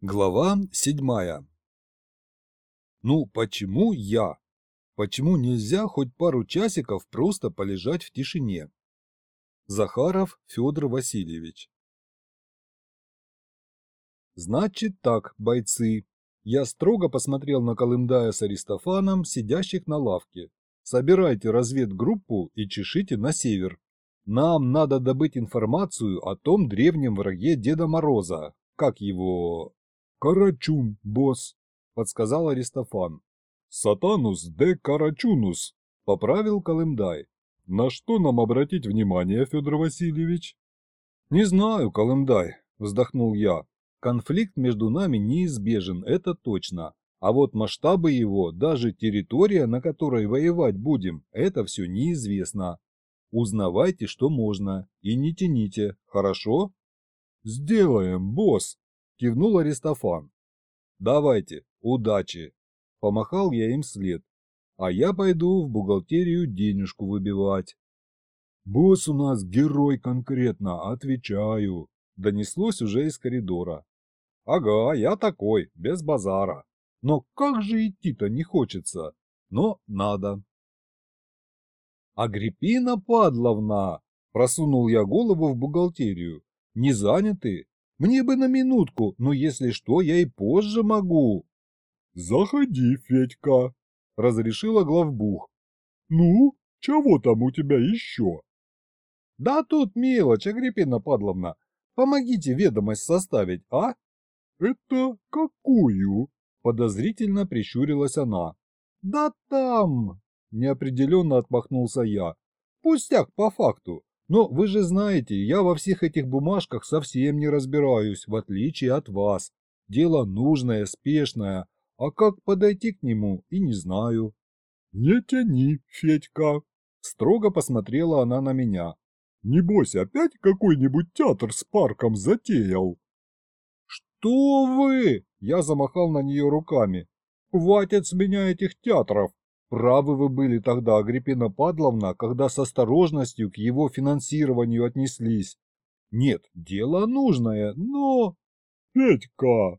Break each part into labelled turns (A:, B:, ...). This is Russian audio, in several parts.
A: Глава седьмая. Ну, почему я? Почему нельзя хоть пару часиков просто полежать в тишине? Захаров Федор Васильевич. Значит так, бойцы. Я строго посмотрел на Колымдая с Аристофаном, сидящих на лавке. Собирайте разведгруппу и чешите на север. Нам надо добыть информацию о том древнем враге Деда Мороза. Как его...
B: «Карачун, босс», – подсказал Аристофан. «Сатанус де Карачунус», – поправил Колымдай. «На что нам обратить внимание, Федор Васильевич?»
A: «Не знаю, Колымдай», – вздохнул я. «Конфликт между нами неизбежен, это точно. А вот масштабы его, даже территория, на которой воевать будем, это все неизвестно. Узнавайте, что можно, и не тяните, хорошо?»
B: «Сделаем, босс», кивнул Аристофан.
A: «Давайте, удачи!» – помахал я им след. «А я пойду в бухгалтерию денежку выбивать».
B: «Босс у нас герой конкретно, отвечаю», –
A: донеслось уже из коридора. «Ага, я такой, без базара. Но как же идти-то не хочется? Но надо». «Агриппина Падловна!» – просунул я голову в бухгалтерию. «Не заняты?» Мне бы на минутку, но если что, я и позже могу.
B: Заходи, Федька, разрешила главбух. Ну, чего там у тебя еще?
A: Да тут мелочь, Агриппина Падловна. Помогите ведомость составить, а?
B: Это какую?
A: Подозрительно прищурилась она. Да там, неопределенно отмахнулся я. Пустяк по факту. Но вы же знаете, я во всех этих бумажках совсем не разбираюсь, в отличие от вас. Дело нужное, спешное, а как подойти к нему и не знаю.
B: Не тяни, Федька.
A: Строго посмотрела она на меня.
B: Небось, опять какой-нибудь театр с парком затеял.
A: Что вы? Я замахал на нее руками. Хватит с меня этих театров. Правы вы были тогда, Агриппина Падловна, когда с осторожностью к его финансированию отнеслись. Нет, дело нужное, но...
B: Петька!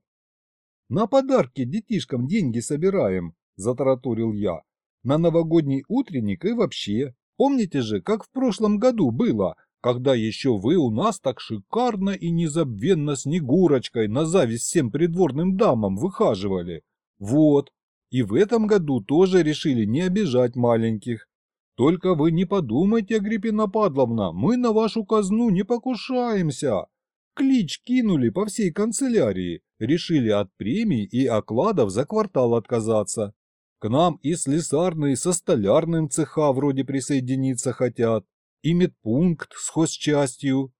A: На подарки детишкам деньги собираем, затараторил я. На новогодний утренник и вообще. Помните же, как в прошлом году было, когда еще вы у нас так шикарно и незабвенно Снегурочкой на зависть всем придворным дамам выхаживали? Вот, и в этом году тоже решили не обижать маленьких. Только вы не подумайте, Агриппина Падловна, мы на вашу казну не покушаемся. Клич кинули по всей канцелярии, решили от премий и окладов за квартал отказаться. К нам и слесарные со столярным цеха вроде присоединиться хотят, и медпункт с хозчастью.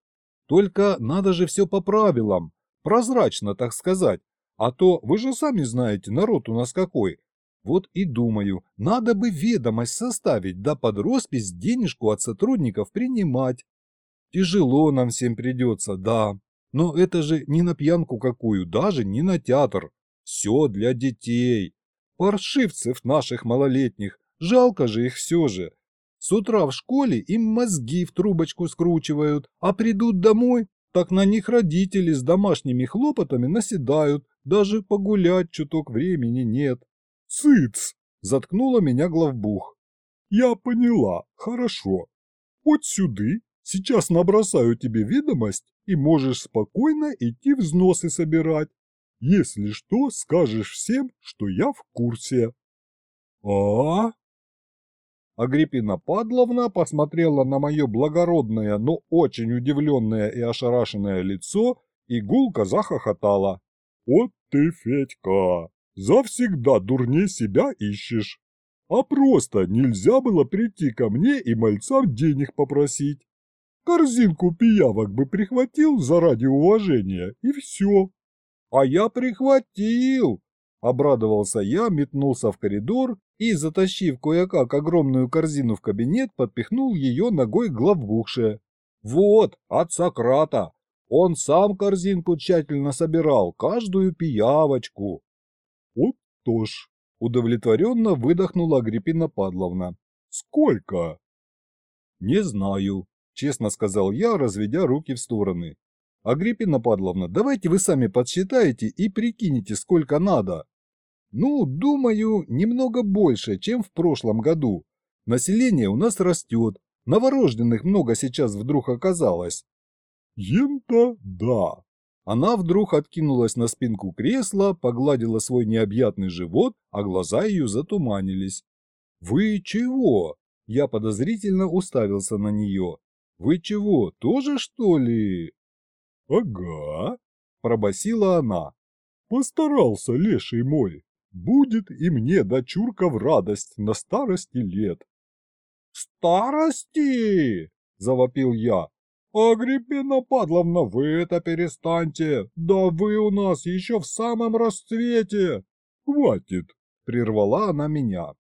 A: Только надо же все по правилам, прозрачно, так сказать, а то вы же сами знаете, народ у нас какой. Вот и думаю, надо бы ведомость составить, да под роспись денежку от сотрудников принимать. Тяжело нам всем придется, да. Но это же не на пьянку какую, даже не на театр. Все для детей. Паршивцев наших малолетних, жалко же их все же. С утра в школе им мозги в трубочку скручивают, а придут домой, так на них родители с домашними хлопотами наседают, даже погулять чуток времени нет.
B: Цыц! Заткнула меня главбух. Я поняла, хорошо. Вот сюды, сейчас набросаю тебе ведомость, и можешь спокойно идти взносы собирать. Если что, скажешь всем, что я в курсе.
A: А, -а, -а. Агриппина Падловна посмотрела на мое благородное, но очень удивленное и ошарашенное лицо и гулко захохотала.
B: «Вот ты, Федька, завсегда дурней себя ищешь. А просто нельзя было прийти ко мне и мальцам денег попросить. Корзинку пиявок бы прихватил заради уважения, и все».
A: «А я прихватил!» Обрадовался я, метнулся в коридор и, затащив кое-как огромную корзину в кабинет, подпихнул ее ногой главбухше. «Вот, от Сократа! Он сам корзинку тщательно собирал, каждую пиявочку!»
B: «Вот то ж!»
A: – удовлетворенно выдохнула Агриппина Падловна.
B: «Сколько?»
A: «Не знаю», – честно сказал я, разведя руки в стороны. Агриппина Падловна, давайте вы сами подсчитаете и прикинете, сколько надо. Ну, думаю, немного больше, чем в прошлом году. Население у нас растет, новорожденных много сейчас вдруг оказалось.
B: Ента да.
A: Она вдруг откинулась на спинку кресла, погладила свой необъятный живот, а глаза ее затуманились. «Вы чего?» Я подозрительно уставился на нее. «Вы чего, тоже что ли?»
B: «Ага», –
A: пробасила она.
B: «Постарался, леший мой. Будет и мне дочурка в радость на старости лет».
A: «Старости!» – завопил я. «Агриппина Падловна, вы это перестаньте! Да вы у нас еще в самом расцвете!»
B: «Хватит!»
A: – прервала она меня.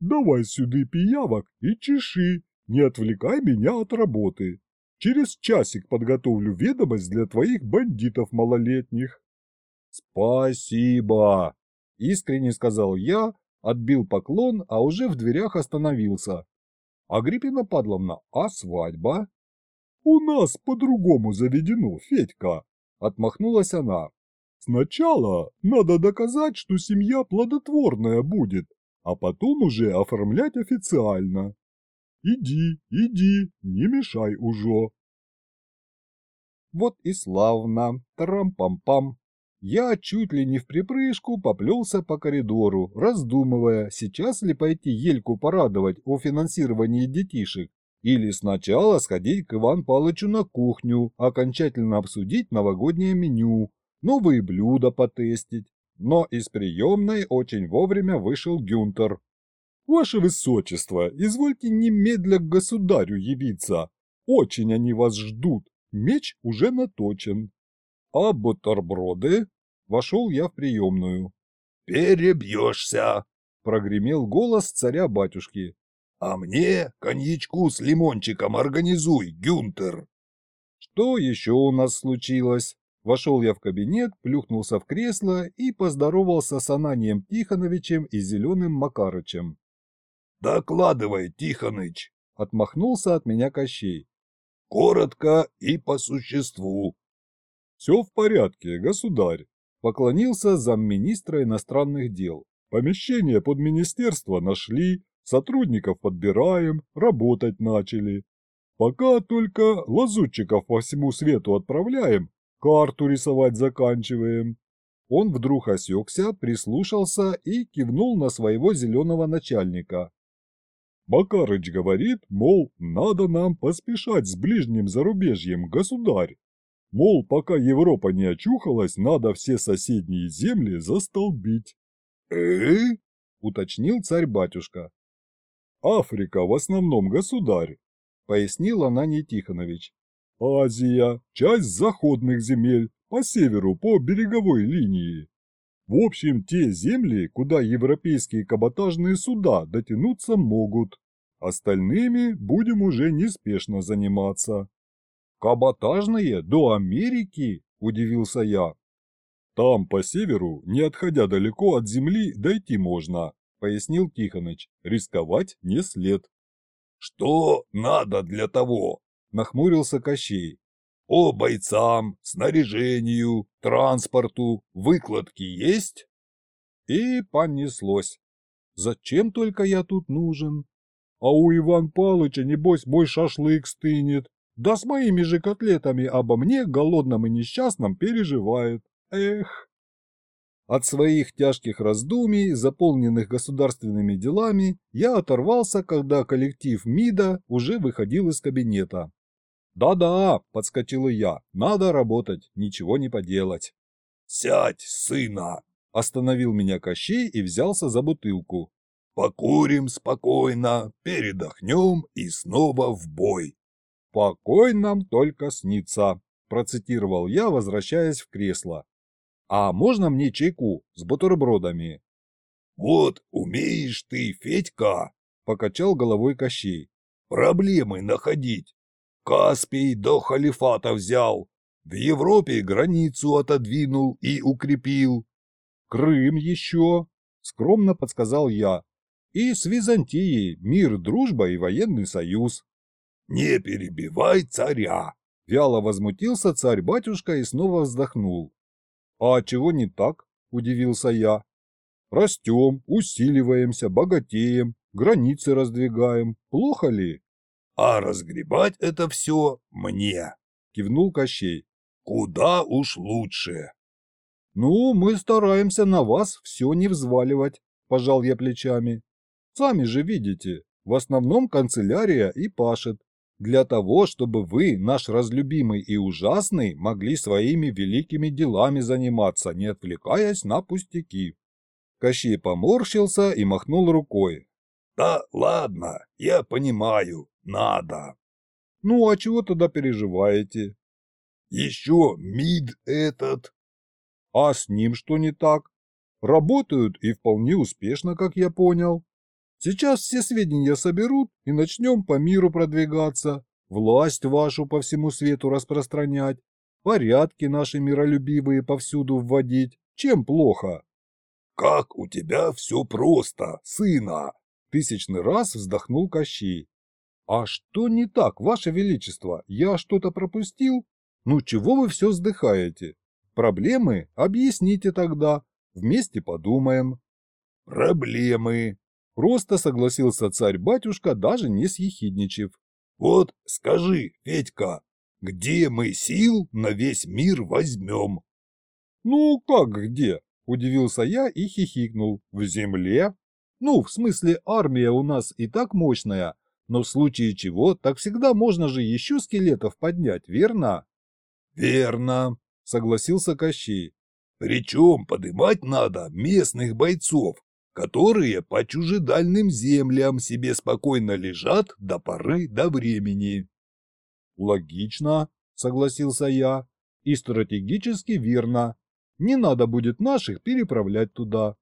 B: «Давай сюда пиявок и чеши, не отвлекай меня от работы. Через часик подготовлю ведомость для твоих бандитов малолетних».
A: «Спасибо!» – искренне сказал я, отбил поклон, а уже в дверях остановился. «Агриппина Падловна, а свадьба?»
B: «У нас по-другому заведено, Федька», – отмахнулась она. «Сначала надо доказать, что семья плодотворная будет, а потом уже оформлять официально. Иди, иди, не мешай уже».
A: Вот и славно, тарам-пам-пам. Я чуть ли не в припрыжку поплелся по коридору, раздумывая, сейчас ли пойти Ельку порадовать о финансировании детишек, или сначала сходить к Иван Палычу на кухню, окончательно обсудить новогоднее меню, новые блюда потестить. Но из приемной очень вовремя вышел Гюнтер. «Ваше Высочество, извольте немедля к государю явиться. Очень они вас ждут. Меч уже наточен». «А бутерброды?» Вошел я в приемную.
C: «Перебьешься!»
A: – прогремел голос царя-батюшки.
C: А мне коньячку с лимончиком организуй, Гюнтер.
A: Что еще у нас случилось? Вошел я в кабинет, плюхнулся в кресло и поздоровался с Ананием Тихоновичем и Зеленым Макарычем.
C: «Докладывай, Тихоныч!»
A: – отмахнулся от меня Кощей.
C: «Коротко и по существу».
B: «Все в порядке, государь», – поклонился замминистра иностранных дел. «Помещение под министерство нашли, Сотрудников подбираем, работать начали. Пока только лазутчиков по всему свету отправляем, карту рисовать заканчиваем.
A: Он вдруг осекся, прислушался и кивнул на своего зеленого начальника.
B: Макарыч говорит, мол, надо нам поспешать с ближним зарубежьем, государь. Мол, пока Европа не очухалась, надо все соседние земли застолбить.
C: «Э?»
A: – уточнил царь-батюшка.
B: Африка в основном государь,
A: пояснил Ананий Тихонович.
B: Азия, часть заходных земель, по северу по береговой линии. В общем, те земли, куда европейские каботажные суда дотянуться могут. Остальными будем уже неспешно заниматься.
A: «Каботажные? До Америки?» – удивился я.
B: «Там, по северу, не отходя далеко от земли, дойти можно
A: пояснил Тихоныч. Рисковать не след.
C: Что надо для того?
A: Нахмурился Кощей.
C: О бойцам, снаряжению, транспорту, выкладки есть?
A: И понеслось. Зачем только я тут нужен?
B: А у Иван Палыча, небось, мой шашлык стынет. Да с моими же котлетами обо мне, голодном и несчастном, переживает. Эх.
A: От своих тяжких раздумий, заполненных государственными делами, я оторвался, когда коллектив МИДа уже выходил из кабинета. «Да-да», – подскочил я, – «надо работать, ничего не поделать».
C: «Сядь, сына!»
A: – остановил меня Кощей и взялся за бутылку.
C: «Покурим спокойно, передохнем и снова в бой».
A: «Покой нам только снится», – процитировал я, возвращаясь в кресло. А можно мне чайку с бутербродами?
C: Вот умеешь ты, Федька,
A: покачал головой Кощей.
C: Проблемы находить. Каспий до халифата взял, в Европе границу отодвинул и укрепил.
A: Крым еще, скромно подсказал я. И с Византией мир, дружба и военный союз.
C: Не перебивай царя,
A: Вяло возмутился царь-батюшка и снова вздохнул. «А чего не так?» – удивился я. «Растем, усиливаемся, богатеем, границы раздвигаем. Плохо ли?»
C: «А разгребать это все мне», – кивнул Кощей. «Куда уж лучше».
A: «Ну, мы стараемся на вас все не взваливать», – пожал я плечами. «Сами же видите, в основном канцелярия и пашет. Для того, чтобы вы, наш разлюбимый и ужасный, могли своими великими делами заниматься, не отвлекаясь на пустяки». Кощей поморщился и махнул рукой.
C: «Да ладно, я понимаю, надо».
A: «Ну, а чего тогда переживаете?»
C: «Еще МИД этот».
A: «А с ним что не так?» «Работают и вполне успешно, как я понял». Сейчас все сведения соберут и начнем по миру продвигаться, власть вашу по всему свету распространять, порядки наши миролюбивые повсюду вводить. Чем плохо?
C: Как у тебя все просто, сына!
A: Тысячный раз вздохнул Кощей. А что не так, ваше величество? Я что-то пропустил? Ну чего вы все вздыхаете? Проблемы? Объясните тогда. Вместе подумаем.
C: Проблемы,
A: Просто согласился царь-батюшка, даже не съехидничав.
C: «Вот скажи, Федька, где мы сил на весь мир возьмем?»
A: «Ну, как где?» – удивился я и хихикнул. «В земле?» «Ну, в смысле, армия у нас и так мощная, но в случае чего, так всегда можно же еще скелетов поднять, верно?»
C: «Верно», –
A: согласился Кощей.
C: «Причем подымать надо местных бойцов, которые по чужедальным землям себе спокойно лежат до поры до времени.
A: Логично, согласился я, и стратегически верно. Не надо будет наших переправлять туда.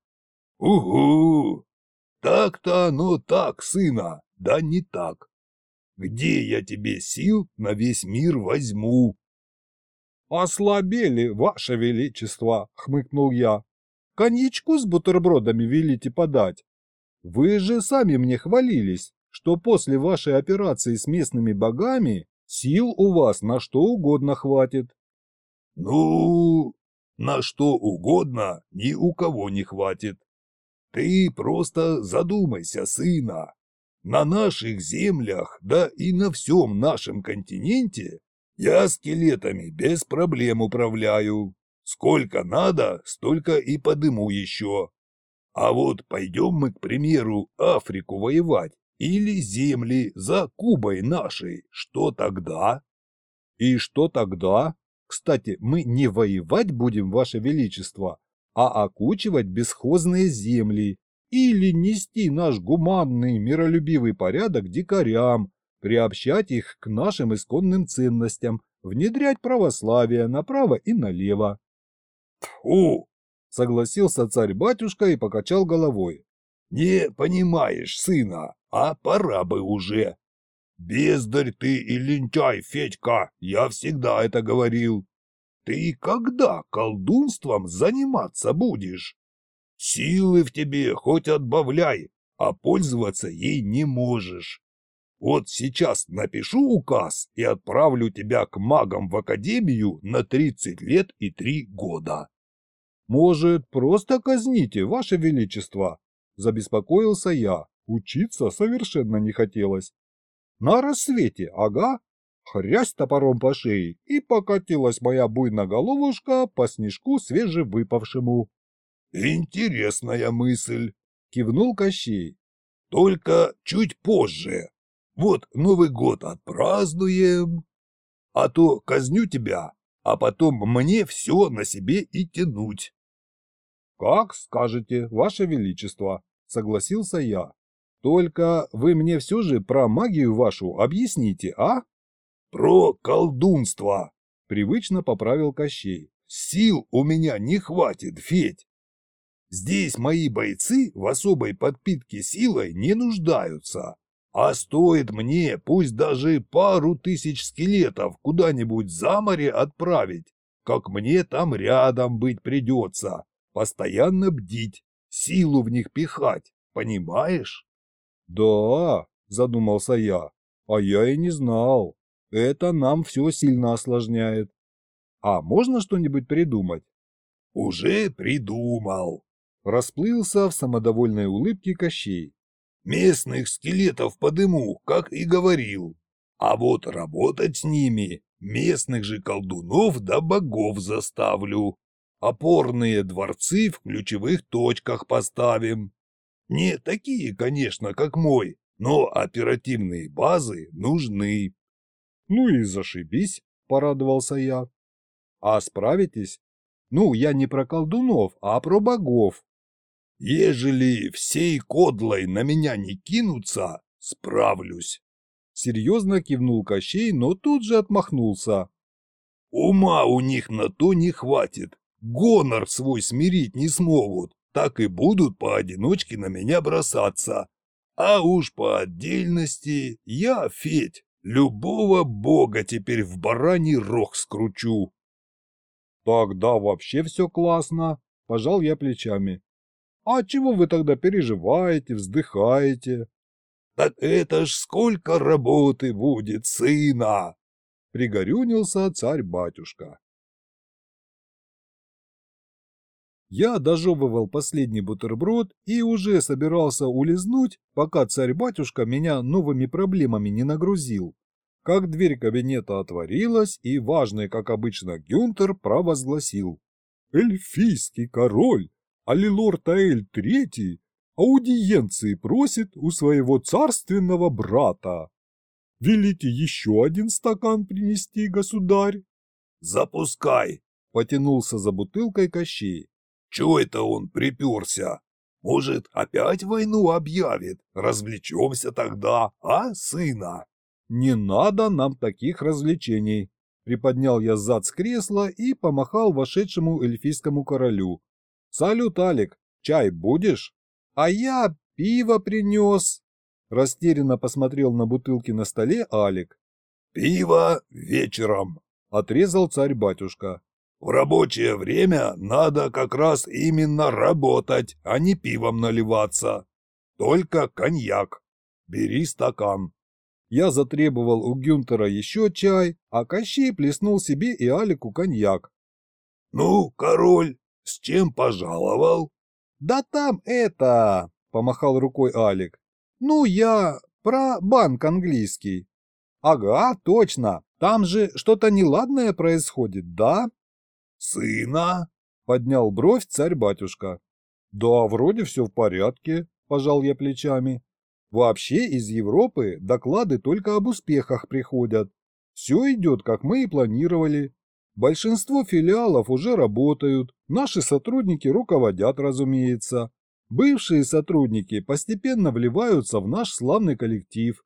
C: Угу! Так-то оно так, сына, да не так. Где я тебе сил на весь мир возьму?
A: Ослабели, ваше величество, хмыкнул я. Коньячку с бутербродами велите подать. Вы же сами мне хвалились, что после вашей операции с местными богами сил у вас на что угодно хватит.
C: Ну, на что угодно ни у кого не хватит. Ты просто задумайся, сына. На наших землях, да и на всем нашем континенте я скелетами без проблем управляю. Сколько надо, столько и подыму еще. А вот пойдем мы, к примеру, Африку воевать или земли за Кубой нашей, что тогда?
A: И что тогда? Кстати, мы не воевать будем, Ваше Величество, а окучивать бесхозные земли или нести наш гуманный, миролюбивый порядок дикарям, приобщать их к нашим исконным ценностям, внедрять православие направо и налево.
C: Тьфу!
A: Согласился царь-батюшка и покачал головой.
C: Не понимаешь, сына, а пора бы уже. Бездарь ты и лентяй, Федька, я всегда это говорил. Ты когда колдунством заниматься будешь? Силы в тебе хоть отбавляй, а пользоваться ей не можешь. Вот сейчас напишу указ и отправлю тебя к магам в академию на 30 лет и 3 года.
A: Может, просто казните, ваше величество? Забеспокоился я. Учиться совершенно не хотелось. На рассвете, ага. Хрясь топором по шее, и покатилась моя буйная головушка по снежку свежевыпавшему.
C: «Интересная мысль», —
A: кивнул Кощей.
C: «Только чуть позже. Вот Новый год отпразднуем, а то казню тебя, а потом мне все на себе и тянуть.
A: Как скажете, ваше величество, согласился я. Только вы мне все же про магию вашу объясните, а?
C: Про колдунство,
A: привычно поправил Кощей.
C: Сил у меня не хватит, Федь. Здесь мои бойцы в особой подпитке силой не нуждаются. А стоит мне, пусть даже пару тысяч скелетов куда-нибудь за море отправить, как мне там рядом быть придется, постоянно бдить, силу в них пихать, понимаешь?
A: Да, задумался я, а я и не знал. Это нам все сильно осложняет. А можно что-нибудь придумать?
C: Уже придумал.
A: Расплылся в самодовольной улыбке Кощей.
C: Местных скелетов подыму, как и говорил. А вот работать с ними местных же колдунов да богов заставлю. Опорные дворцы в ключевых точках поставим. Не такие, конечно, как мой, но оперативные базы нужны.
A: Ну и зашибись, порадовался я. А справитесь? Ну, я не про колдунов, а про богов.
C: Ежели всей кодлой на меня не кинутся, справлюсь.
A: Серьезно кивнул Кощей, но тут же отмахнулся.
C: Ума у них на то не хватит. Гонор свой смирить не смогут. Так и будут поодиночке на меня бросаться. А уж по отдельности я, Федь, любого бога теперь в бараний рог скручу.
A: Тогда вообще все классно, пожал я плечами. А чего вы тогда переживаете, вздыхаете?
C: Так это ж сколько работы будет, сына!
A: Пригорюнился царь-батюшка. Я дожевывал последний бутерброд и уже собирался улизнуть, пока царь-батюшка меня новыми проблемами не нагрузил. Как дверь кабинета отворилась, и важный, как обычно, Гюнтер провозгласил. «Эльфийский король, Алилор Таэль Третий аудиенции просит у своего царственного брата. Велите еще один стакан принести, государь?
C: Запускай, потянулся за бутылкой Кощей. Чего это он приперся? Может, опять войну объявит? Развлечемся тогда, а, сына?
A: Не надо нам таких развлечений. Приподнял я зад с кресла и помахал вошедшему эльфийскому королю. Салют, Алик, чай будешь? А я пиво принес. Растерянно посмотрел на бутылки на столе Алик.
C: Пиво вечером,
A: отрезал царь-батюшка.
C: В рабочее время надо как раз именно работать, а не пивом наливаться. Только коньяк. Бери стакан.
A: Я затребовал у Гюнтера еще чай, а Кощей плеснул себе и Алику коньяк.
C: «Ну, король, с чем пожаловал?»
A: «Да там это...» — помахал рукой Алик. «Ну, я про банк английский». «Ага, точно. Там же что-то неладное происходит, да?»
C: «Сына?»
A: — поднял бровь царь-батюшка. «Да, вроде все в порядке», — пожал я плечами. «Вообще из Европы доклады только об успехах приходят. Все идет, как мы и планировали. Большинство филиалов уже работают, наши сотрудники руководят, разумеется. Бывшие сотрудники постепенно вливаются в наш славный коллектив.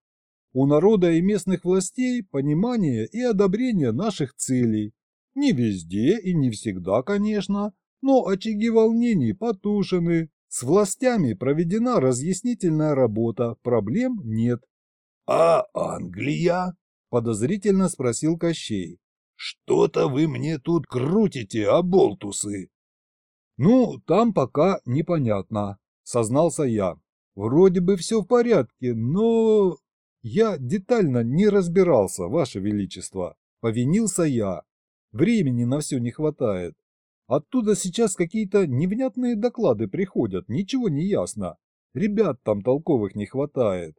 A: У народа и местных властей понимание и одобрение наших целей. Не везде и не всегда, конечно, но очаги волнений потушены. С властями проведена разъяснительная работа, проблем нет.
C: – А Англия? – подозрительно спросил Кощей. Что-то вы мне тут крутите, оболтусы.
A: Ну, там пока непонятно, сознался я. Вроде бы все в порядке, но... Я детально не разбирался, Ваше Величество. Повинился я. Времени на все не хватает. Оттуда сейчас какие-то невнятные доклады приходят, ничего не ясно. Ребят там толковых не хватает.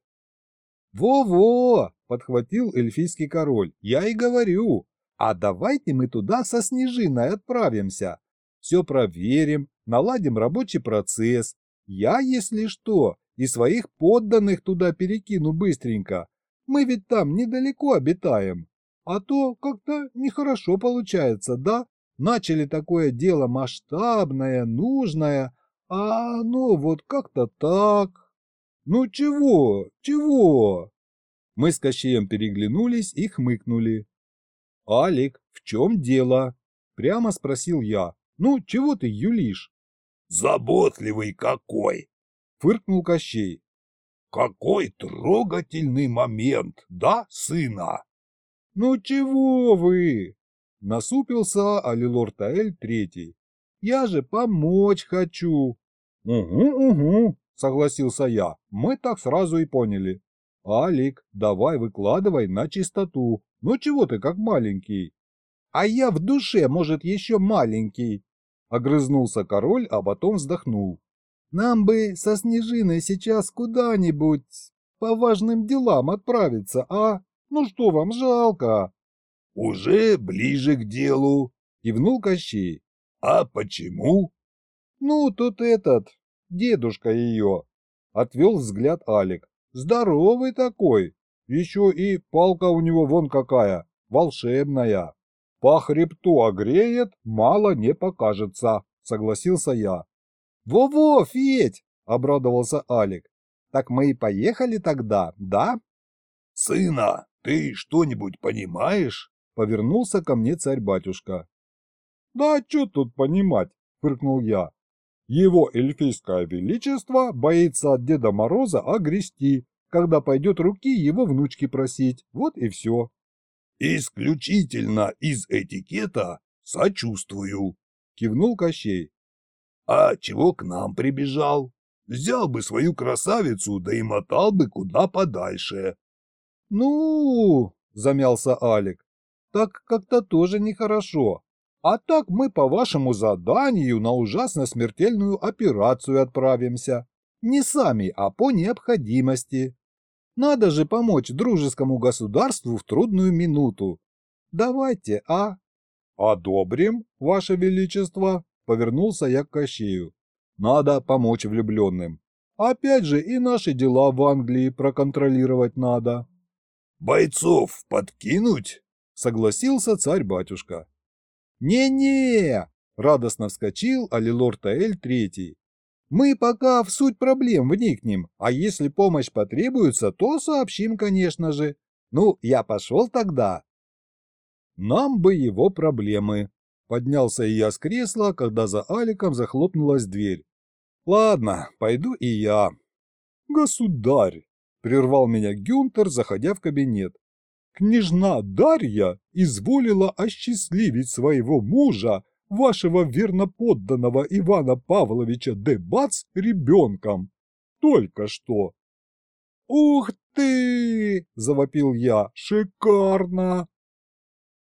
A: «Во-во!» – подхватил эльфийский король. «Я и говорю, а давайте мы туда со Снежиной отправимся. Все проверим, наладим рабочий процесс. Я, если что, и своих подданных туда перекину быстренько. Мы ведь там недалеко обитаем. А то как-то нехорошо получается, да? Начали такое дело масштабное, нужное, а оно вот как-то так. Ну чего, чего? Мы с Кощеем переглянулись и хмыкнули. «Алик, в чем дело?» – прямо спросил я. «Ну, чего ты юлишь?»
C: «Заботливый какой!» – фыркнул Кощей. «Какой трогательный момент, да, сына?»
A: «Ну чего вы?» – насупился Алилор Таэль Третий. «Я же помочь хочу». «Угу, угу», – согласился я. «Мы так сразу и поняли. Алик, давай выкладывай на чистоту, Ну чего ты как маленький? А я в душе, может, еще маленький. Огрызнулся король, а потом вздохнул. Нам бы со Снежиной сейчас куда-нибудь по важным делам отправиться, а? Ну что вам жалко?
C: Уже ближе к делу,
A: кивнул Кощей.
C: А почему?
A: Ну, тут этот, дедушка ее, отвел взгляд Алик. Здоровый такой, еще и палка у него вон какая, волшебная. По хребту огреет, мало не покажется, согласился я. «Во-во, Федь!» – обрадовался Алик. «Так мы и поехали тогда, да?»
C: «Сына, ты что-нибудь понимаешь?»
A: – повернулся ко мне царь-батюшка. «Да что тут понимать?» – фыркнул я. «Его эльфийское величество боится от Деда Мороза огрести, когда пойдет руки его внучки просить. Вот и все».
C: «Исключительно из этикета сочувствую», – кивнул Кощей. А чего к нам прибежал? Взял бы свою красавицу, да и мотал бы куда подальше.
A: Ну, замялся Алик, так как-то тоже нехорошо. А так мы по вашему заданию на ужасно смертельную операцию отправимся. Не сами, а по необходимости. Надо же помочь дружескому государству в трудную минуту. Давайте, а? Одобрим, ваше величество, Повернулся я к Кощею. Надо помочь влюбленным. Опять же и наши дела в Англии проконтролировать надо.
C: Бойцов подкинуть?
A: Согласился царь-батюшка. Не-не! Радостно вскочил Алилор Таэль Третий. Мы пока в суть проблем вникнем, а если помощь потребуется, то сообщим, конечно же. Ну, я пошел тогда. Нам бы его проблемы, Поднялся я с кресла, когда за Аликом захлопнулась дверь. Ладно, пойду и я. Государь, прервал меня Гюнтер, заходя в кабинет. Княжна Дарья изволила осчастливить своего мужа, вашего верноподданного Ивана Павловича Дебац, ребенком. Только что. «Ух ты!» – завопил я. «Шикарно!»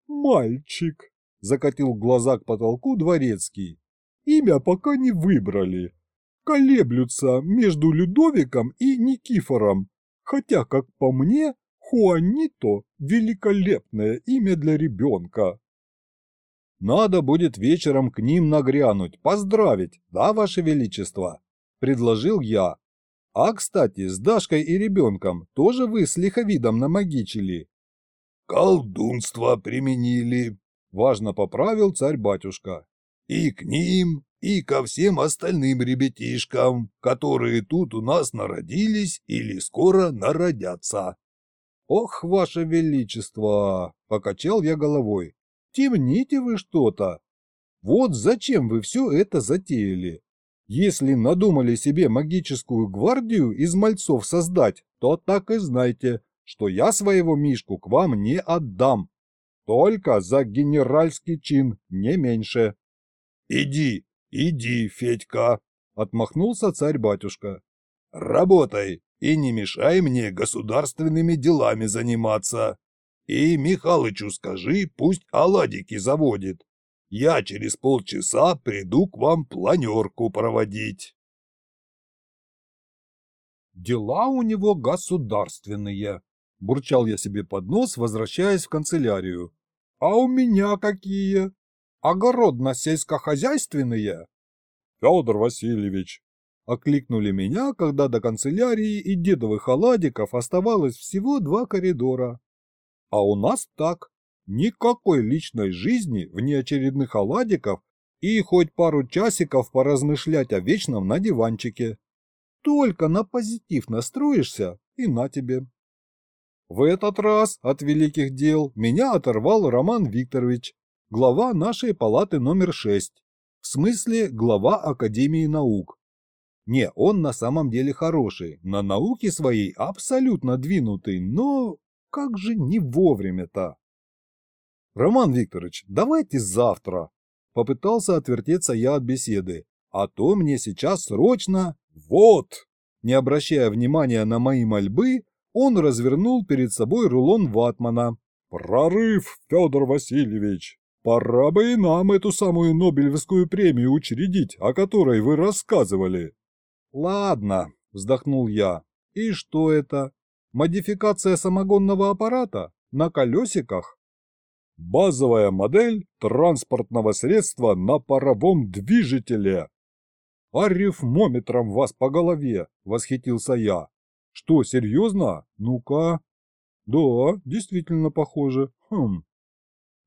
A: «Мальчик!» закатил глаза к потолку дворецкий. Имя пока не выбрали. Колеблются между Людовиком и Никифором, хотя, как по мне, Хуанито – великолепное имя для ребенка. Надо будет вечером к ним нагрянуть, поздравить, да, Ваше Величество? Предложил я. А, кстати, с Дашкой и ребенком тоже вы с лиховидом намагичили.
C: Колдунство применили,
A: Важно поправил царь-батюшка.
C: И к ним, и ко всем остальным ребятишкам, которые тут у нас народились или скоро народятся.
A: Ох, ваше величество, покачал я головой. Темните вы что-то. Вот зачем вы все это затеяли? Если надумали себе магическую гвардию из мальцов создать, то так и знайте, что я своего Мишку к вам не отдам. Только за генеральский чин, не меньше.
C: Иди, иди, Федька, отмахнулся царь-батюшка. Работай и не мешай мне государственными делами заниматься. И Михалычу скажи, пусть оладики заводит. Я через полчаса приду к вам планерку проводить.
A: Дела у него государственные, Бурчал я себе под нос, возвращаясь в канцелярию. А у меня какие? Огородно-сельскохозяйственные? Федор Васильевич, окликнули меня, когда до канцелярии и дедовых оладиков оставалось всего два коридора. А у нас так. Никакой личной жизни вне очередных оладиков и хоть пару часиков поразмышлять о вечном на диванчике. Только на позитив настроишься и на тебе. В этот раз от великих дел меня оторвал Роман Викторович, глава нашей палаты номер 6, в смысле глава Академии наук. Не, он на самом деле хороший, на науке своей абсолютно двинутый, но как же не вовремя-то? Роман Викторович, давайте завтра. Попытался отвертеться я от беседы, а то мне сейчас срочно... Вот! Не обращая внимания на мои мольбы, он развернул перед собой рулон ватмана,
B: Прорыв, Федор Васильевич! Пора бы и нам эту самую Нобелевскую премию учредить, о которой вы рассказывали.
A: Ладно, вздохнул я. И что это? Модификация самогонного аппарата? На колесиках?
B: Базовая модель транспортного средства на паровом движителе.
A: Арифмометром вас по голове, восхитился я. Что, серьезно? Ну-ка. Да, действительно похоже. Хм.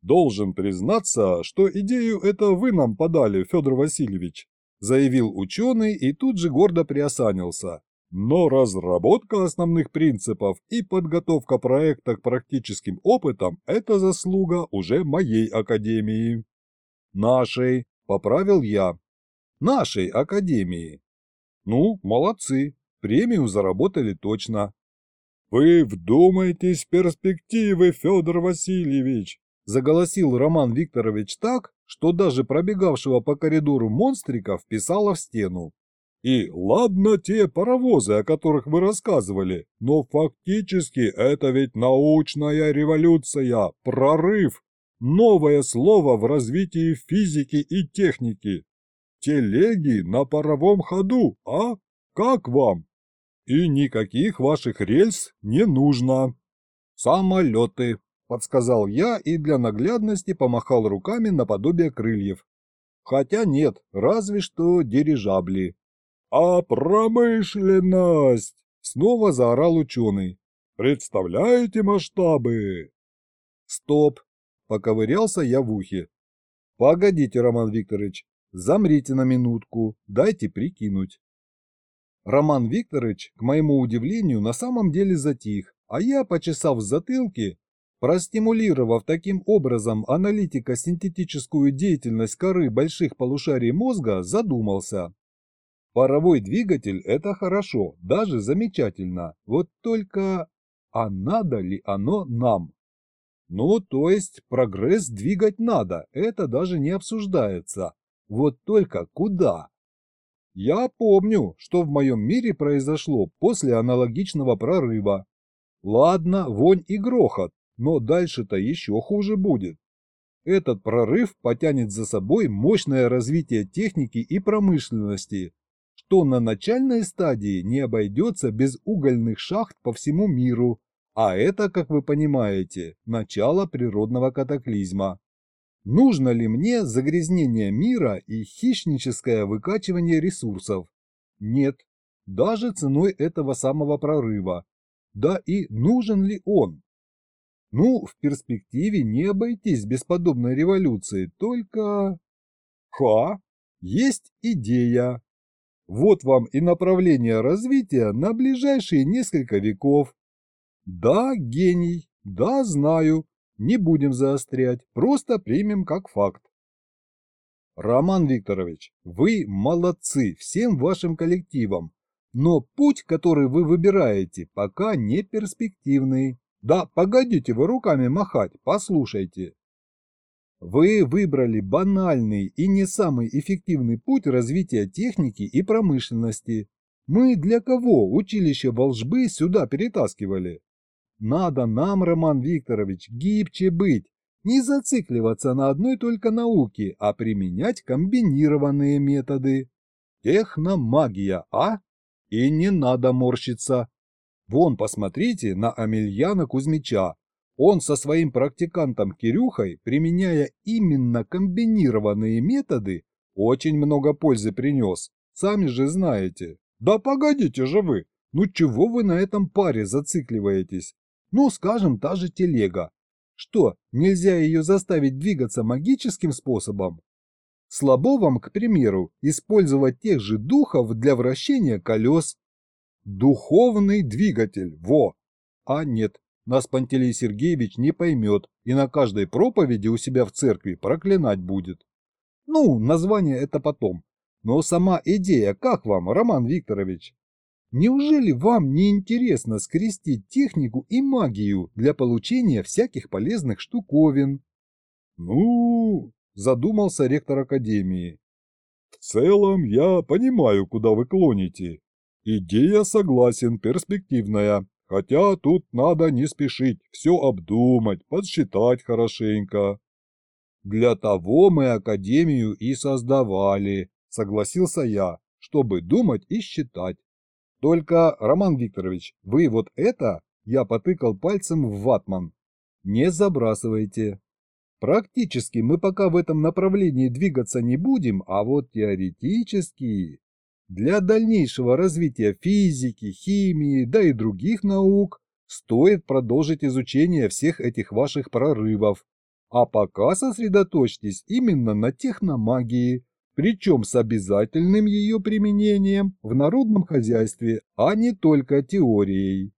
B: Должен признаться, что идею это вы нам подали, Федор Васильевич, заявил ученый и тут же гордо приосанился. Но разработка основных принципов и подготовка проекта к практическим опытам – это заслуга уже моей академии.
A: Нашей, поправил я. Нашей академии. Ну, молодцы, премию заработали точно.
B: Вы вдумайтесь в перспективы, Федор Васильевич,
A: заголосил Роман Викторович так, что даже пробегавшего по коридору монстрика вписало в стену.
B: И ладно те паровозы, о которых вы рассказывали, но фактически это ведь научная революция, прорыв, новое слово в развитии физики и техники. Телеги на паровом ходу, а? Как вам? И никаких ваших рельс не нужно.
A: Самолеты, подсказал я и для наглядности помахал руками наподобие крыльев. Хотя нет, разве что дирижабли.
B: «А промышленность!» — снова заорал ученый. «Представляете масштабы?»
A: «Стоп!» — поковырялся я в ухе. «Погодите, Роман Викторович, замрите на минутку, дайте прикинуть». Роман Викторович, к моему удивлению, на самом деле затих, а я, почесав в затылке, простимулировав таким образом аналитико-синтетическую деятельность коры больших полушарий мозга, задумался. Паровой двигатель – это хорошо, даже замечательно. Вот только, а надо ли оно нам? Ну, то есть прогресс двигать надо, это даже не обсуждается. Вот только куда? Я помню, что в моем мире произошло после аналогичного прорыва. Ладно, вонь и грохот, но дальше-то еще хуже будет. Этот прорыв потянет за собой мощное развитие техники и промышленности, что на начальной стадии не обойдется без угольных шахт по всему миру, а это, как вы понимаете, начало природного катаклизма. Нужно ли мне загрязнение мира и хищническое выкачивание ресурсов? Нет, даже ценой этого самого прорыва. Да и нужен ли он? Ну, в перспективе не обойтись без подобной революции, только... Ха! Есть идея. Вот вам и направление развития на ближайшие несколько веков. Да, гений, да, знаю, не будем заострять, просто примем как факт. Роман Викторович, вы молодцы всем вашим коллективам, но путь, который вы выбираете, пока не перспективный. Да, погодите вы руками махать, послушайте. Вы выбрали банальный и не самый эффективный путь развития техники и промышленности. Мы для кого училище волжбы сюда перетаскивали? Надо нам, Роман Викторович, гибче быть, не зацикливаться на одной только науке, а применять комбинированные методы. Техномагия, а? И не надо морщиться. Вон, посмотрите на Амельяна Кузьмича, он со своим практикантом Кирюхой, применяя именно комбинированные методы, очень много пользы принес. Сами же знаете. Да погодите же вы, ну чего вы на этом паре зацикливаетесь? Ну, скажем, та же телега. Что, нельзя ее заставить двигаться магическим способом? Слабо вам, к примеру, использовать тех же духов для вращения колес. Духовный двигатель, во! А нет, нас Пантелей Сергеевич не поймет и на каждой проповеди у себя в церкви проклинать будет. Ну, название это потом. Но сама идея как вам, Роман Викторович? Неужели вам не интересно скрестить технику и магию для получения всяких полезных штуковин?
B: Ну, задумался ректор академии. В целом я понимаю, куда вы клоните. Идея, согласен, перспективная. Хотя тут надо не спешить, все обдумать, подсчитать хорошенько.
A: Для того мы Академию и создавали, согласился я, чтобы думать и считать. Только, Роман Викторович, вы вот это, я потыкал пальцем в ватман, не забрасывайте. Практически мы пока в этом направлении двигаться не будем, а вот теоретически... Для дальнейшего развития физики, химии, да и других наук стоит продолжить изучение всех этих ваших прорывов. А пока сосредоточьтесь именно на техномагии, причем с обязательным ее применением в народном хозяйстве, а не только теорией.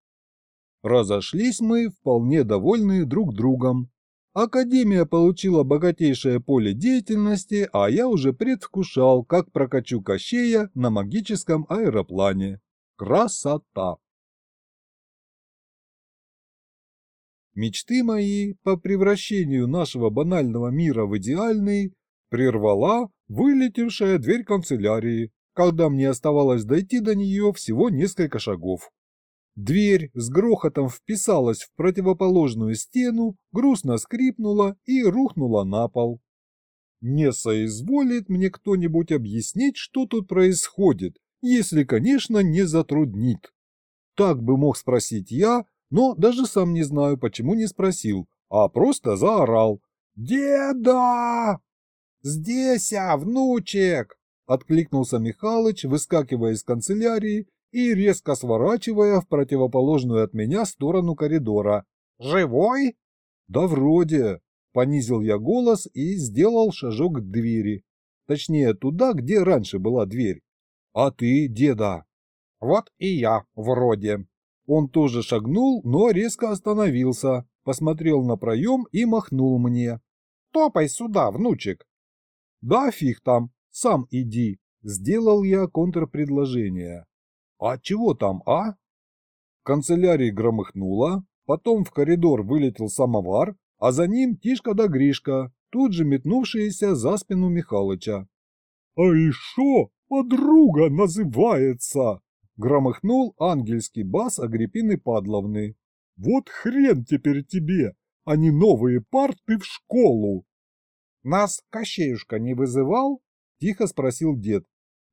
A: Разошлись мы вполне довольны друг другом. Академия получила богатейшее поле деятельности, а я уже предвкушал, как прокачу Кощея на магическом аэроплане. Красота! Мечты мои по превращению нашего банального мира в идеальный прервала вылетевшая дверь канцелярии, когда мне оставалось дойти до нее всего несколько шагов. Дверь с грохотом вписалась в противоположную стену, грустно скрипнула и рухнула на пол. Не соизволит мне кто-нибудь объяснить, что тут происходит, если, конечно, не затруднит. Так бы мог спросить я, но даже сам не знаю, почему не спросил, а просто заорал. «Деда!» «Здесь, а, внучек!» – откликнулся Михалыч, выскакивая из канцелярии и резко сворачивая в противоположную от меня сторону коридора. «Живой?» «Да вроде», — понизил я голос и сделал шажок к двери. Точнее, туда, где раньше была дверь. «А ты, деда?» «Вот и я, вроде». Он тоже шагнул, но резко остановился, посмотрел на проем и махнул мне. «Топай сюда, внучек!» «Да фиг там, сам иди», — сделал я контрпредложение. «А чего там, а?» В канцелярии громыхнуло, потом в коридор вылетел самовар, а за ним Тишка да Гришка, тут же метнувшиеся за спину Михалыча.
B: «А шо, подруга называется?» Громыхнул ангельский бас Агриппины Падловны. «Вот хрен теперь тебе, а не новые парты в школу!»
A: «Нас Кощеюшка не вызывал?» – тихо спросил дед.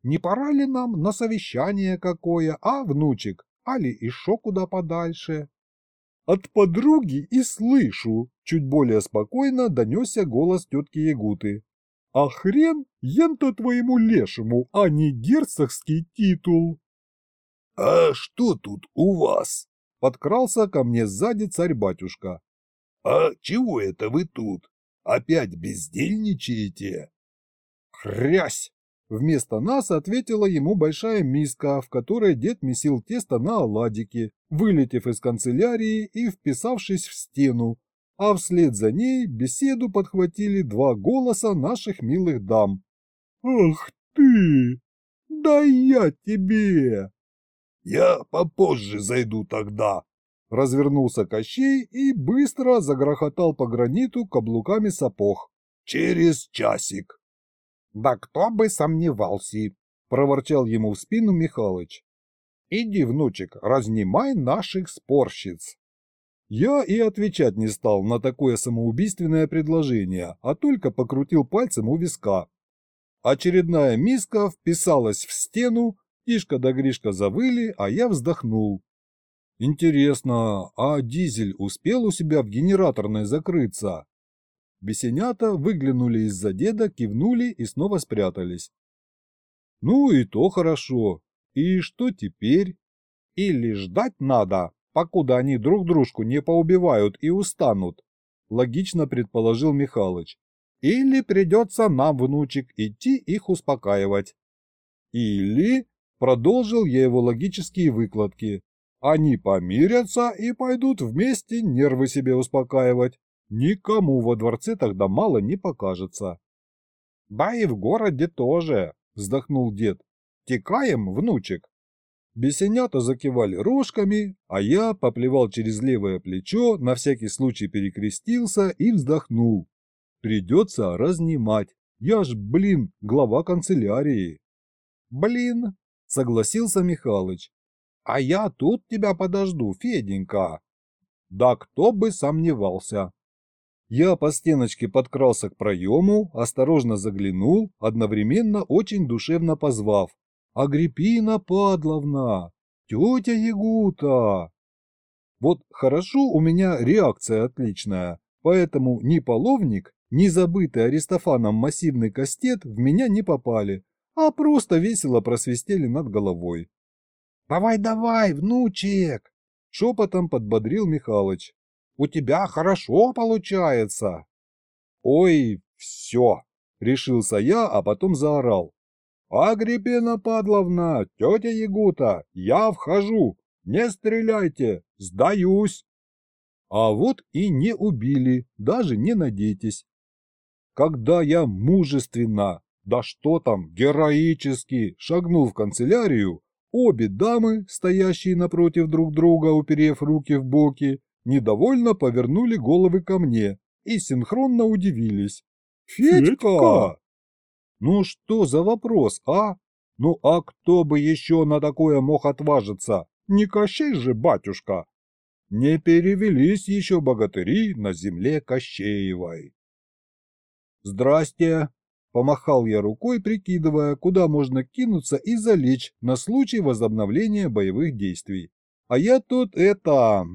A: Не пора ли нам на совещание какое, а, внучек, али еще куда подальше?
B: От подруги и слышу, чуть более спокойно донесся голос тетки Ягуты. А хрен ента твоему лешему, а не герцогский титул.
C: А что тут у вас?
A: Подкрался ко мне сзади царь-батюшка.
C: А чего это вы тут? Опять бездельничаете?
A: Хрясь! Вместо нас ответила ему большая миска, в которой дед месил тесто на оладики, вылетев из канцелярии и вписавшись в стену, а вслед за ней беседу подхватили два голоса наших милых дам.
B: «Ах ты! Да я тебе!»
C: «Я попозже зайду тогда», —
A: развернулся Кощей и быстро загрохотал по граниту каблуками сапог.
C: «Через часик».
A: «Да кто бы сомневался!» – проворчал ему в спину Михалыч. «Иди, внучек, разнимай наших спорщиц!» Я и отвечать не стал на такое самоубийственное предложение, а только покрутил пальцем у виска. Очередная миска вписалась в стену, Тишка да Гришка завыли, а я вздохнул. Интересно, а дизель успел у себя в генераторной закрыться? Бесенята выглянули из-за деда, кивнули и снова спрятались. Ну и то хорошо. И что теперь? Или ждать надо, покуда они друг дружку не поубивают и устанут, логично предположил Михалыч. Или придется нам, внучек, идти их успокаивать. Или, продолжил я его логические выкладки, они помирятся и пойдут вместе нервы себе успокаивать. Никому во дворце тогда мало не покажется. — Да и в городе тоже, — вздохнул дед. — Текаем, внучек. Бесенята закивали рожками, а я поплевал через левое плечо, на всякий случай перекрестился и вздохнул. Придется разнимать. Я ж, блин, глава канцелярии. Блин, согласился Михалыч. А я тут тебя подожду, Феденька. Да кто бы сомневался. Я по стеночке подкрался к проему, осторожно заглянул, одновременно очень душевно позвав. «Агриппина Падловна! Тетя Ягута!» Вот хорошо у меня реакция отличная, поэтому ни половник, ни забытый Аристофаном массивный кастет в меня не попали, а просто весело просвистели над головой. «Давай-давай, внучек!» — шепотом подбодрил Михалыч. «У тебя хорошо получается!» «Ой, все!» — решился я, а потом заорал. «Агриппина Падловна, тетя Ягута, я вхожу! Не стреляйте! Сдаюсь!» А вот и не убили, даже не надейтесь. Когда я мужественно, да что там, героически шагнул в канцелярию, обе дамы, стоящие напротив друг друга, уперев руки в боки, недовольно повернули головы ко мне и синхронно удивились. «Федька!» «Ну что за вопрос, а? Ну а кто бы еще на такое мог отважиться? Не Кощей же, батюшка!» Не перевелись еще богатыри на земле Кощеевой. «Здрасте!» – помахал я рукой, прикидывая, куда можно кинуться и залечь на случай возобновления боевых действий. «А я тут это...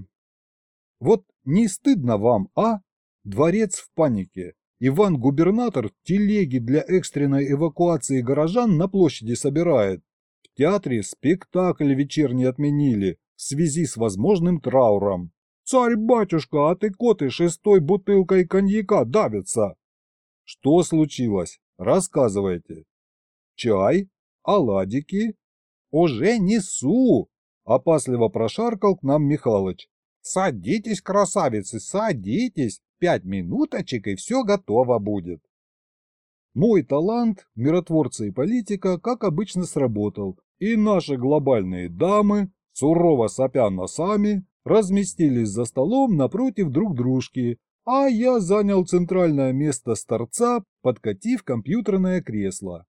A: Вот не стыдно вам, а? Дворец в панике. Иван-губернатор телеги для экстренной эвакуации горожан на площади собирает. В театре спектакль вечерний отменили в связи с возможным трауром. «Царь-батюшка, а ты коты шестой бутылкой коньяка давится!» Что случилось? Рассказывайте. Чай? Оладики? Уже несу! Опасливо прошаркал к нам Михалыч. Садитесь, красавицы, садитесь. Пять минуточек и все готово будет. Мой талант, миротворца и политика, как обычно, сработал, и наши глобальные дамы, сурово сопя носами, разместились за столом напротив друг дружки, а я занял центральное место с торца, подкатив компьютерное кресло.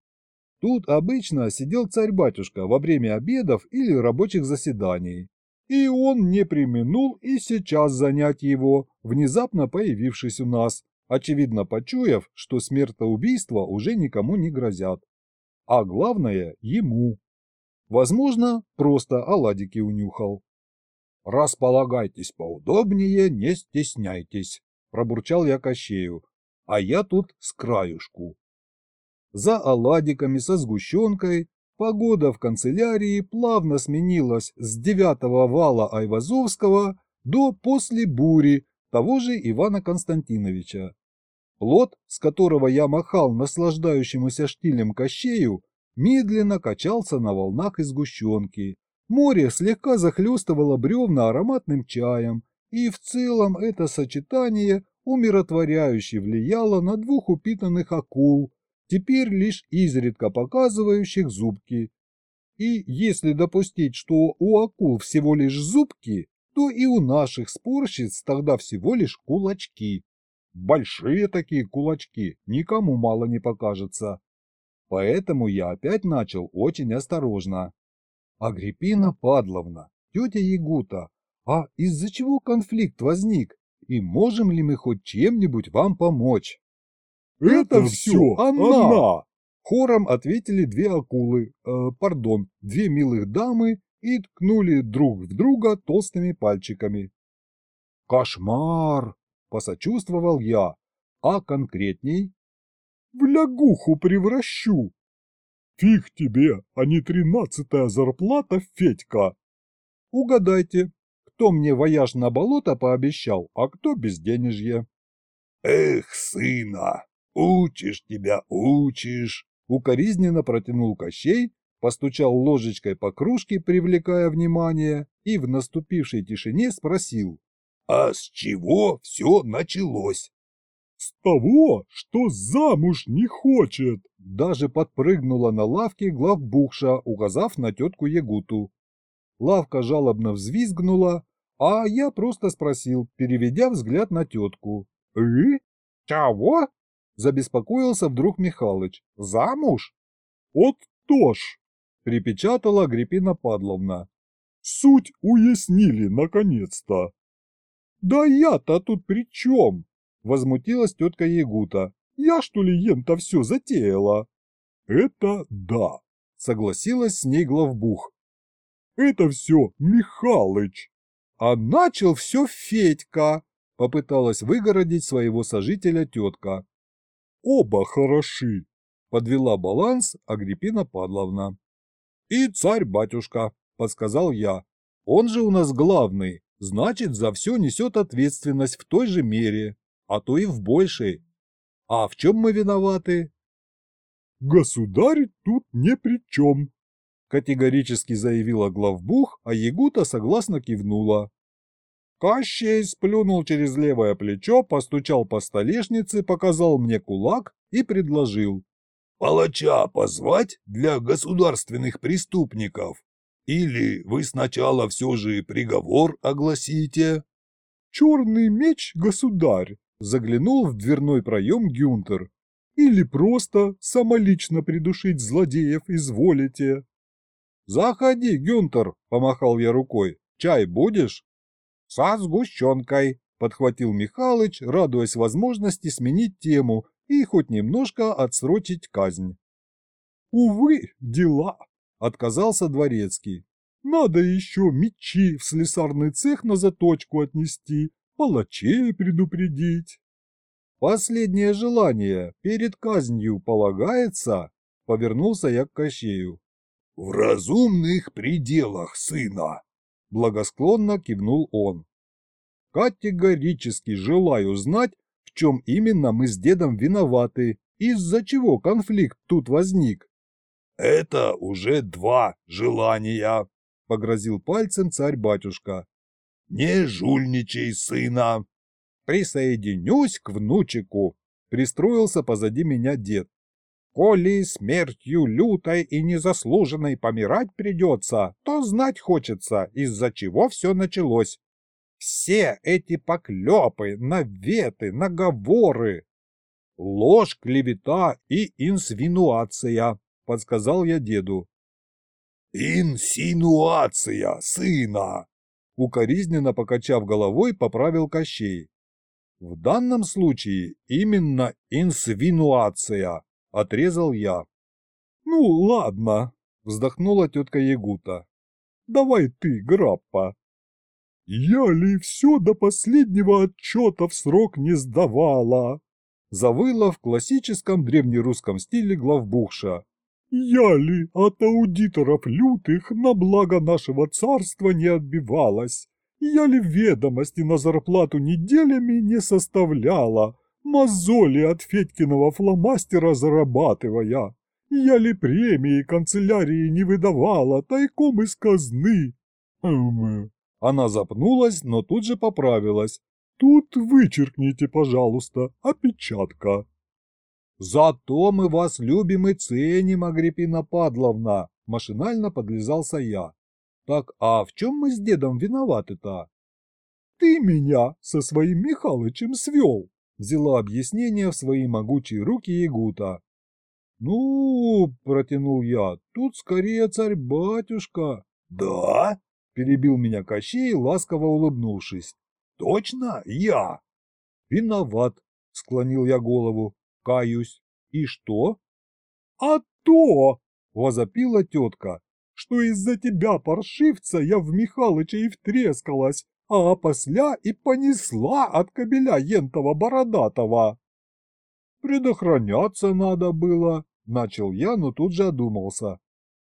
A: Тут обычно сидел царь-батюшка во время обедов или рабочих заседаний. И он не применул и сейчас занять его, внезапно появившись у нас, очевидно почуяв, что смертоубийства уже никому не грозят. А главное – ему. Возможно, просто оладики унюхал. «Располагайтесь поудобнее, не стесняйтесь», пробурчал я Кощею, а я тут с краюшку. За оладиками со сгущенкой погода в канцелярии плавно сменилась с девятого вала Айвазовского до после бури того же Ивана Константиновича. Плот, с которого я махал наслаждающемуся штилем Кощею, медленно качался на волнах из сгущенки. Море слегка захлестывало бревна ароматным чаем, и в целом это сочетание умиротворяюще влияло на двух упитанных акул, теперь лишь изредка показывающих зубки. И если допустить, что у акул всего лишь зубки, то и у наших спорщиц тогда всего лишь кулачки. Большие такие кулачки, никому мало не покажется. Поэтому я опять начал очень осторожно. Агриппина Падловна, тетя Ягута, а из-за чего конфликт возник? И можем ли мы хоть чем-нибудь вам помочь?
B: Это все она! она!
A: Хором ответили две акулы, э, пардон, две милых дамы и ткнули друг в друга толстыми пальчиками. «Кошмар!» – посочувствовал я. «А конкретней?»
B: «В лягуху превращу!» «Фиг тебе, а не тринадцатая зарплата, Федька!»
A: «Угадайте, кто мне вояж на болото пообещал, а кто безденежье.
C: Эх, сына, учишь тебя, учишь.
A: Укоризненно протянул Кощей, постучал ложечкой по кружке, привлекая внимание, и в наступившей тишине спросил.
C: А с чего все началось?
B: С того, что замуж не хочет.
A: Даже подпрыгнула на лавке главбухша, указав на тетку Ягуту. Лавка жалобно взвизгнула, а я просто спросил, переведя взгляд на тетку. «Э? Чего?» – забеспокоился вдруг Михалыч. «Замуж?»
B: «От то ж!»
A: – припечатала Агриппина Падловна.
B: Суть уяснили, наконец-то. Да я-то тут при чем? Возмутилась тетка Ягута. Я что ли ем-то все затеяла? Это да, согласилась с ней главбух. Это все Михалыч. А начал все Федька, попыталась выгородить своего сожителя тетка. Оба хороши, подвела баланс Агриппина Падловна. И царь-батюшка, подсказал я. Он же у нас главный, значит, за все несет ответственность в той же мере, а то и в большей. А в чем мы виноваты? Государь тут ни при чем, категорически заявила главбух, а Ягута согласно кивнула. Кощей сплюнул через левое плечо, постучал по столешнице, показал мне кулак и предложил.
C: «Палача позвать для государственных преступников? Или вы сначала все же приговор огласите?»
B: «Черный меч, государь!» – заглянул в дверной проем Гюнтер. «Или просто самолично придушить злодеев изволите?»
A: «Заходи, Гюнтер!» – помахал я рукой. «Чай будешь?» «Со сгущенкой», – подхватил Михалыч, радуясь возможности сменить тему и хоть немножко отсрочить казнь.
B: «Увы, дела», – отказался дворецкий. «Надо еще мечи в слесарный цех на заточку отнести, палачей предупредить».
A: «Последнее желание перед казнью полагается?» – повернулся я к Кощею.
C: «В разумных пределах, сына!»
A: Благосклонно кивнул он. Категорически желаю знать, в чем именно мы с дедом виноваты, из-за чего конфликт тут возник.
C: Это уже два желания, погрозил пальцем царь-батюшка. Не жульничай, сына.
A: Присоединюсь к внучику, пристроился позади меня дед. Коли смертью лютой и незаслуженной помирать придется, то знать хочется, из-за чего все началось. Все эти поклепы, наветы, наговоры. Ложь, клевета и инсвинуация, подсказал я деду.
C: Инсинуация, сына!
A: Укоризненно покачав головой, поправил Кощей. В данном случае именно инсвинуация, – отрезал я.
B: «Ну, ладно», – вздохнула тетка Ягута. «Давай ты, Граппа». «Я ли все до последнего отчета в срок не сдавала?»
A: Завыла в классическом древнерусском стиле главбухша.
B: «Я ли от аудиторов лютых на благо нашего царства не отбивалась? Я ли ведомости на зарплату неделями не составляла, мозоли от Федькиного фломастера зарабатывая. Я ли премии канцелярии не выдавала тайком из казны?
A: Эм. Она запнулась, но тут же поправилась.
B: Тут вычеркните, пожалуйста, опечатка.
A: Зато мы вас любим и ценим, Агриппина Падловна, машинально подлизался я. Так а в чем мы с дедом виноваты-то?
B: Ты меня со своим Михалычем свел,
A: взяла объяснение в свои могучие руки Ягута. «Ну, — протянул я, — тут скорее царь-батюшка».
C: «Да?»
A: — перебил меня Кощей, ласково улыбнувшись.
C: «Точно я?»
A: «Виноват», — склонил я голову, — «каюсь». «И что?»
B: «А то!» — возопила тетка, — «что из-за тебя, паршивца, я в Михалыча и втрескалась, а после и понесла от кобеля ентова бородатого.
A: «Предохраняться надо было», — начал я, но тут же одумался.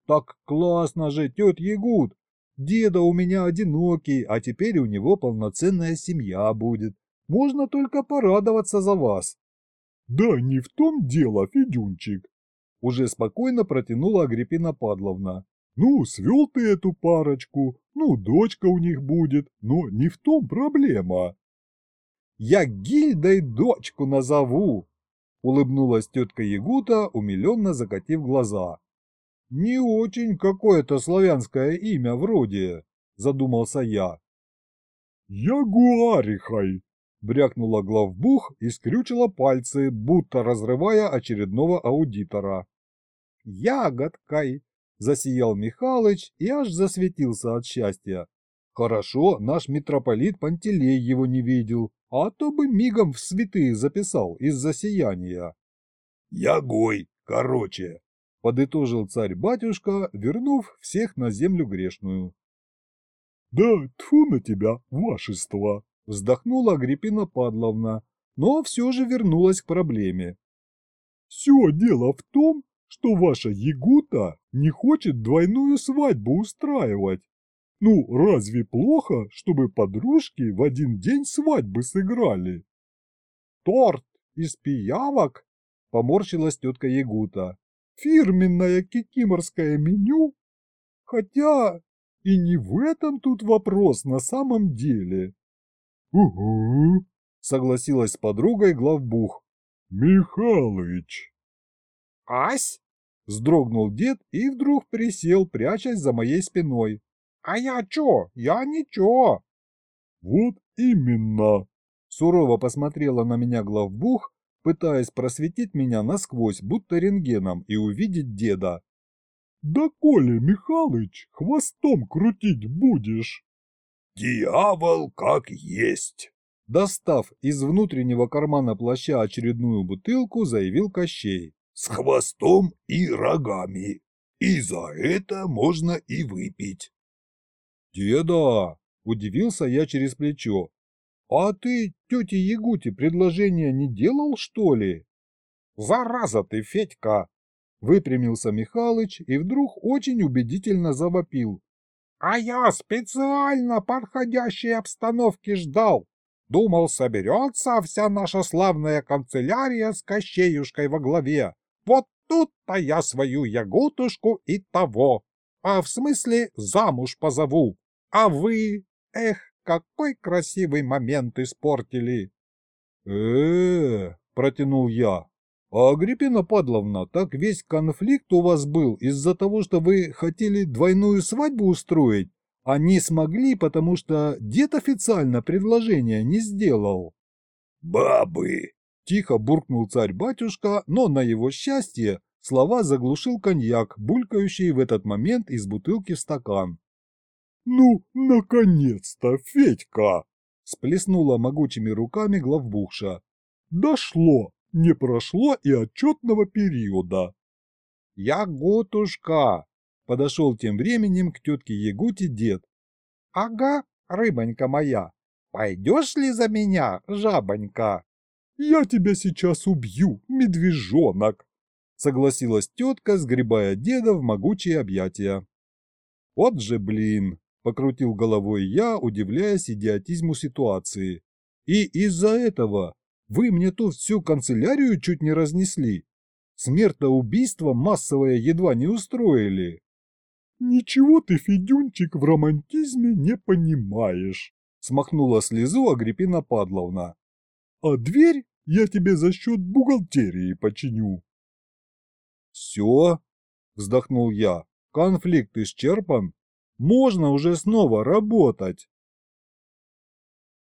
A: «Так классно же, тет Ягуд! Деда у меня одинокий, а теперь у него полноценная семья будет. Можно только порадоваться за вас».
B: «Да не в том дело, Федюнчик», —
A: уже спокойно протянула Агриппина Падловна.
B: Ну, свел ты эту парочку, ну, дочка у них будет, но не в том проблема.
A: Я Гильдой дочку назову, улыбнулась тетка Ягута, умиленно закатив глаза. Не очень какое-то славянское имя вроде, задумался я.
B: Ягуарихай,
A: брякнула главбух и скрючила пальцы, будто разрывая очередного аудитора. Ягодкой, Засиял Михалыч и аж засветился от счастья. Хорошо, наш митрополит Пантелей его не видел, а то бы мигом в святые записал из-за сияния.
C: Ягой, короче,
A: подытожил царь-батюшка, вернув всех на землю грешную.
B: Да, тфу на тебя, вашество,
A: вздохнула Агриппина Падловна, но все же вернулась к проблеме.
B: Все дело в том, что ваша Ягута не хочет двойную свадьбу устраивать. Ну, разве плохо, чтобы подружки в один день свадьбы сыграли?
A: Торт из пиявок? Поморщилась тетка Ягута.
B: Фирменное кикиморское меню? Хотя и не в этом тут вопрос на самом деле.
A: Угу, согласилась с подругой главбух.
B: Михалыч.
A: Ась? Вздрогнул дед и вдруг присел, прячась за моей спиной. «А я чё? Я ничего!»
B: «Вот именно!»
A: Сурово посмотрела на меня главбух, пытаясь просветить меня насквозь, будто рентгеном, и увидеть деда.
B: «Да, Коля Михалыч, хвостом крутить будешь!»
C: «Дьявол как есть!»
A: Достав из внутреннего кармана плаща очередную бутылку, заявил Кощей.
C: «С хвостом и рогами. И за это можно и выпить».
A: «Деда!» – удивился я через плечо. «А ты тете Ягуте предложение не делал, что ли?» «Зараза ты, Федька!» – выпрямился Михалыч и вдруг очень убедительно завопил. «А я специально подходящей обстановки ждал. Думал, соберется вся наша славная канцелярия с Кощеюшкой во главе. Вот тут-то я свою Ягутушку и того. А в смысле замуж позову. А вы... Эх, какой красивый момент испортили!» «Э-э-э!» протянул я. «А Агриппина Падловна, так весь конфликт у вас был из-за того, что вы хотели двойную свадьбу устроить, а не смогли, потому что дед официально предложение не сделал».
C: «Бабы!»
A: – тихо буркнул царь-батюшка, но на его счастье слова заглушил коньяк, булькающий в этот момент из бутылки в стакан.
B: «Ну, наконец-то, Федька!» – сплеснула могучими руками главбухша. «Дошло! Не прошло и отчетного периода!»
A: «Ягутушка!» – подошел тем временем к тетке Ягуте дед. «Ага, рыбонька моя, пойдешь ли за меня, жабонька?»
B: «Я тебя сейчас убью, медвежонок!» – согласилась тетка, сгребая деда в могучие объятия.
A: «Вот же блин!» Покрутил головой я, удивляясь идиотизму ситуации. И из-за этого вы мне тут всю канцелярию чуть не разнесли. Смертоубийство массовое едва не устроили.
B: Ничего ты, Федюнчик, в романтизме не понимаешь, смахнула слезу Агриппина Падловна. А дверь я тебе за счет бухгалтерии починю.
A: Все, вздохнул я, конфликт исчерпан, можно уже снова работать.